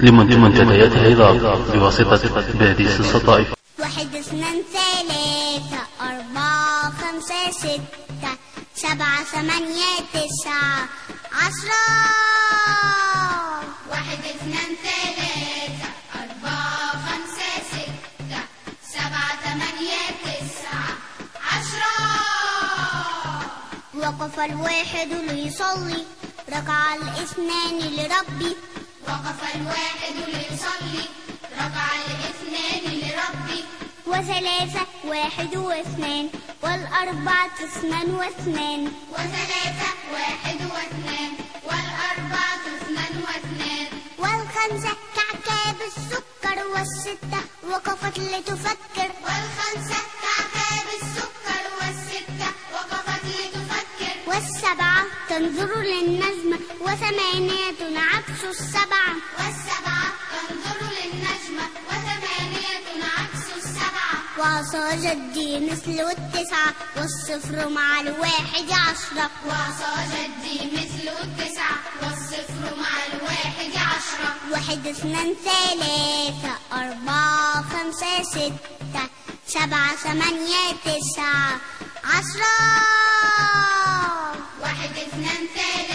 لمنتديات العظام بواسطة باديس الصطائف واحد اثنين ثلاثة أربعة خمسة ستة سبعة ثمانية تسعة عشرة. واحد اثنين ثلاثة أربعة خمسة ستة سبعة ثمانية تسعة عشرة. وقف الواحد ليصلي ركع الاثنان لربي وقف الواحد ليصلي ركع الاثنان لربي. وثلاثة واحد واثنان والأربعة اثنان واثنان وثلاثة واحد واثنان والأربعة اثنان واثنان والخمسة كعكاب السكر والستة وقفت لتفكر. والخمسة كعكاب السكر والستة وقفت لتفكر. والسبعة تنظر للنجم وثمانية عكس السبعة. والسبعة تنظر للنجمة وثمانية عكس السبعة. وعصا جدي مثل التسعة والصفر مع الواحد عشرة. وعصا جدي مثل التسعة والصفر مع الواحد عشرة. واحد اثنان ثلاثة أربعة خمسة ستة سبعة ثمانية تسعة عشرة. اثنان ثلاثة